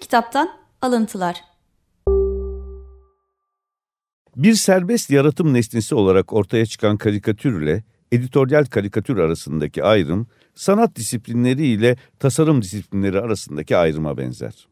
Kitaptan Alıntılar Bir serbest yaratım nesnesi olarak ortaya çıkan karikatürle editoryal karikatür arasındaki ayrım, sanat disiplinleri ile tasarım disiplinleri arasındaki ayrıma benzer.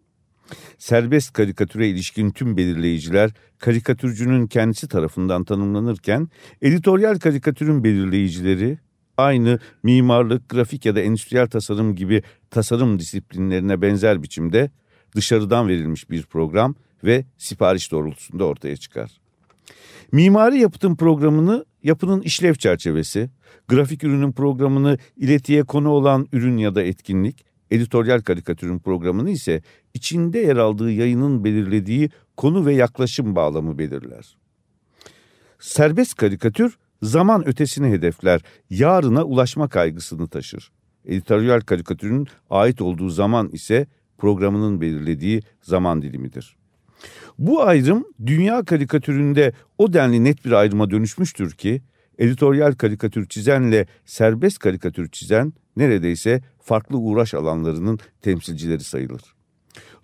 Serbest karikatüre ilişkin tüm belirleyiciler karikatürcünün kendisi tarafından tanımlanırken, editoryal karikatürün belirleyicileri aynı mimarlık, grafik ya da endüstriyel tasarım gibi tasarım disiplinlerine benzer biçimde dışarıdan verilmiş bir program ve sipariş doğrultusunda ortaya çıkar. Mimari yapıtın programını yapının işlev çerçevesi, grafik ürünün programını iletiye konu olan ürün ya da etkinlik, editoryal karikatürün programını ise içinde yer aldığı yayının belirlediği konu ve yaklaşım bağlamı belirler. Serbest karikatür zaman ötesini hedefler, yarına ulaşma kaygısını taşır. Editoryal karikatürün ait olduğu zaman ise programının belirlediği zaman dilimidir. Bu ayrım dünya karikatüründe o denli net bir ayrıma dönüşmüştür ki editoryal karikatür çizenle serbest karikatür çizen neredeyse farklı uğraş alanlarının temsilcileri sayılır.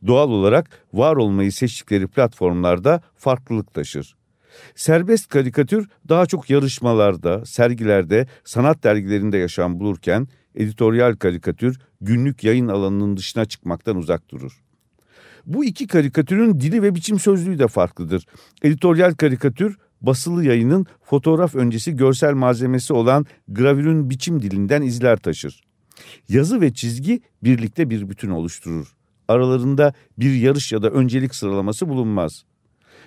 Doğal olarak var olmayı seçtikleri platformlarda farklılık taşır. Serbest karikatür daha çok yarışmalarda, sergilerde, sanat dergilerinde yaşam bulurken editoryal karikatür günlük yayın alanının dışına çıkmaktan uzak durur. Bu iki karikatürün dili ve biçim sözlüğü de farklıdır. Editoryal karikatür basılı yayının fotoğraf öncesi görsel malzemesi olan gravürün biçim dilinden izler taşır. Yazı ve çizgi birlikte bir bütün oluşturur. Aralarında bir yarış ya da öncelik sıralaması bulunmaz.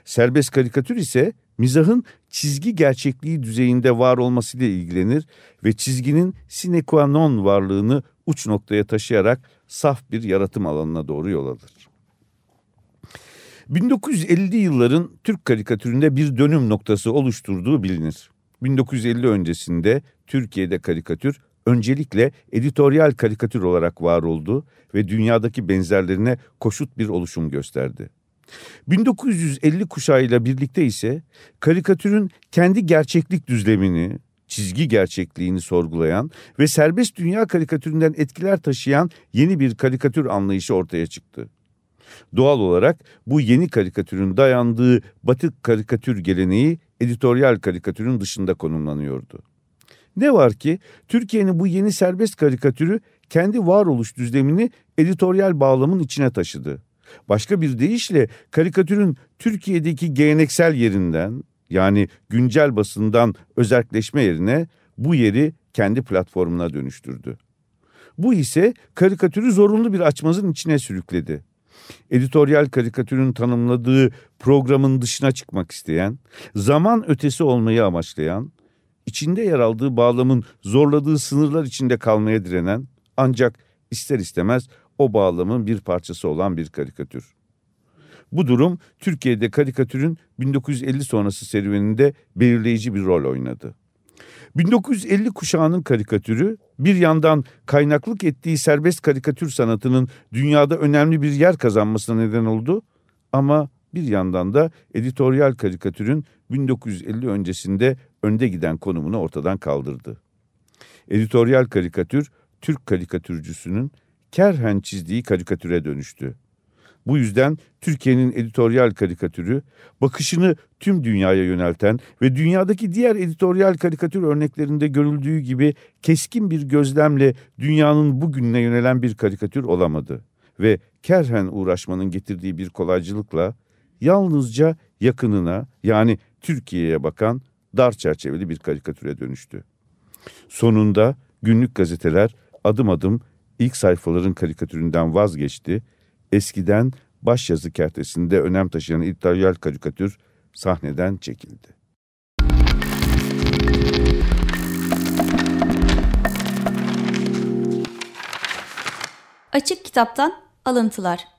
Serbest karikatür ise mizahın çizgi gerçekliği düzeyinde var olmasıyla ilgilenir ve çizginin sine qua non varlığını uç noktaya taşıyarak saf bir yaratım alanına doğru yol alır. 1950'li yılların Türk karikatüründe bir dönüm noktası oluşturduğu bilinir. 1950 öncesinde Türkiye'de karikatür öncelikle editoryal karikatür olarak var oldu ve dünyadaki benzerlerine koşut bir oluşum gösterdi. 1950 kuşağıyla birlikte ise karikatürün kendi gerçeklik düzlemini, çizgi gerçekliğini sorgulayan ve serbest dünya karikatüründen etkiler taşıyan yeni bir karikatür anlayışı ortaya çıktı. Doğal olarak bu yeni karikatürün dayandığı batık karikatür geleneği editoryal karikatürün dışında konumlanıyordu. Ne var ki Türkiye'nin bu yeni serbest karikatürü kendi varoluş düzlemini editoryal bağlamın içine taşıdı. Başka bir deyişle karikatürün Türkiye'deki geleneksel yerinden yani güncel basından özelleşme yerine bu yeri kendi platformuna dönüştürdü. Bu ise karikatürü zorunlu bir açmazın içine sürükledi editoryal karikatürün tanımladığı programın dışına çıkmak isteyen, zaman ötesi olmayı amaçlayan, içinde yer aldığı bağlamın zorladığı sınırlar içinde kalmaya direnen ancak ister istemez o bağlamın bir parçası olan bir karikatür. Bu durum Türkiye'de karikatürün 1950 sonrası serüveninde belirleyici bir rol oynadı. 1950 kuşağının karikatürü bir yandan kaynaklık ettiği serbest karikatür sanatının dünyada önemli bir yer kazanmasına neden oldu ama bir yandan da editoryal karikatürün 1950 öncesinde önde giden konumunu ortadan kaldırdı. Editoryal karikatür Türk karikatürcüsünün kerhen çizdiği karikatüre dönüştü. Bu yüzden Türkiye'nin editoryal karikatürü bakışını tüm dünyaya yönelten ve dünyadaki diğer editoryal karikatür örneklerinde görüldüğü gibi keskin bir gözlemle dünyanın bugününe yönelen bir karikatür olamadı ve kerhen uğraşmanın getirdiği bir kolaycılıkla yalnızca yakınına yani Türkiye'ye bakan dar çerçeveli bir karikatüre dönüştü. Sonunda günlük gazeteler adım adım ilk sayfaların karikatüründen vazgeçti eskiden başyazı kertesinde önem taşıyan İtalyal karikatür sahneden çekildi. Açık Kitaptan Alıntılar